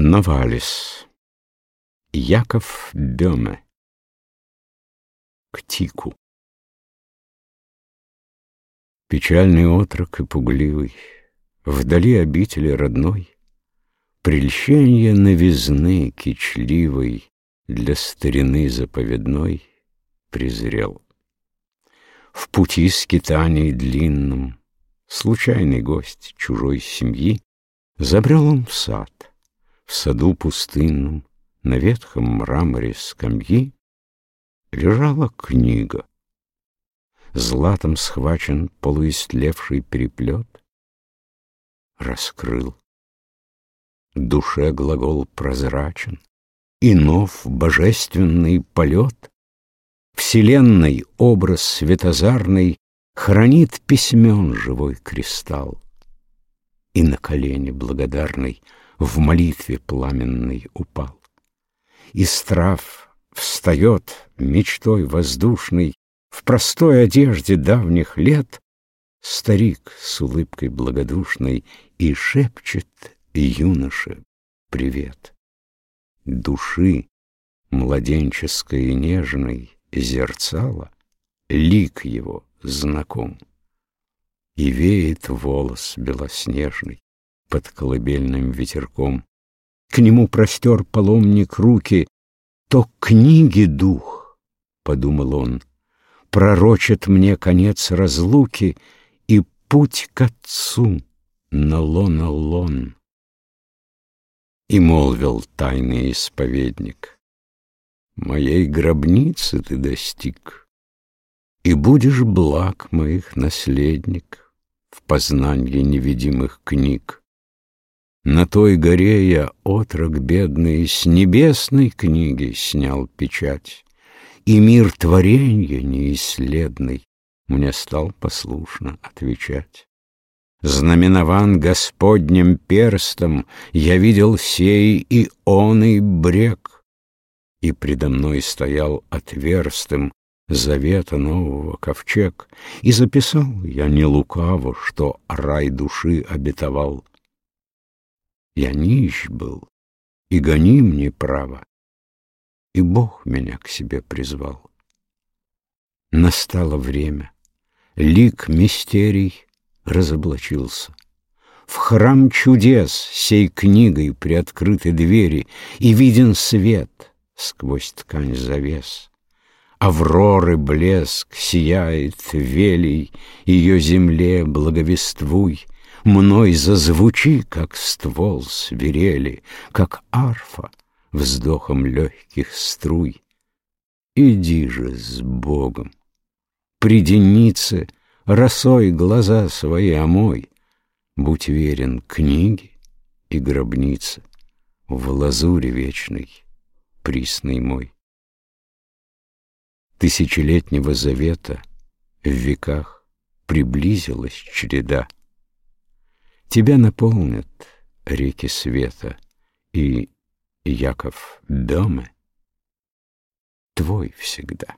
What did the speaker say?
Новалис Яков Бёме. К тику. Печальный отрок и пугливый, Вдали обители родной, Прельщение новизны кичливой Для старины заповедной презрел. В пути скитаний длинном Случайный гость чужой семьи Забрел он в сад, в саду пустынном, На ветхом мраморе скамьи Лежала книга. Златом схвачен полуистлевший переплет. Раскрыл. Душе глагол прозрачен, И нов божественный полет. Вселенной образ светозарный Хранит письмен живой кристалл и на колени благодарный в молитве пламенной упал. Из трав встает мечтой воздушной в простой одежде давних лет Старик с улыбкой благодушной И шепчет юноше привет. Души младенческой и нежной Зерцало, лик его знаком. И веет волос белоснежный Под колыбельным ветерком. К нему простер паломник руки, То книги дух, — подумал он, — Пророчит мне конец разлуки И путь к отцу на лона лон. И молвил тайный исповедник, Моей гробницы ты достиг, И будешь благ моих наследник в познанье невидимых книг. На той горе я, отрок бедный, с небесной книги снял печать, И мир творенья неисследный мне стал послушно отвечать. Знаменован Господним перстом я видел сей и он и брег, И предо мной стоял отверстым завета нового ковчег, И записал я не лукаво, что рай души обетовал. Я нищ был, и гоним мне право, И Бог меня к себе призвал. Настало время, лик мистерий разоблачился. В храм чудес сей книгой приоткрыты двери, И виден свет сквозь ткань завес. Авроры блеск сияет велей, Ее земле благовествуй, Мной зазвучи, как ствол свирели, Как арфа вздохом легких струй. Иди же с Богом, приденице, Росой глаза свои омой, Будь верен книге и гробнице, В лазуре вечной, присный мой тысячелетнего завета в веках приблизилась череда. Тебя наполнят реки света, и Яков Бёме твой всегда.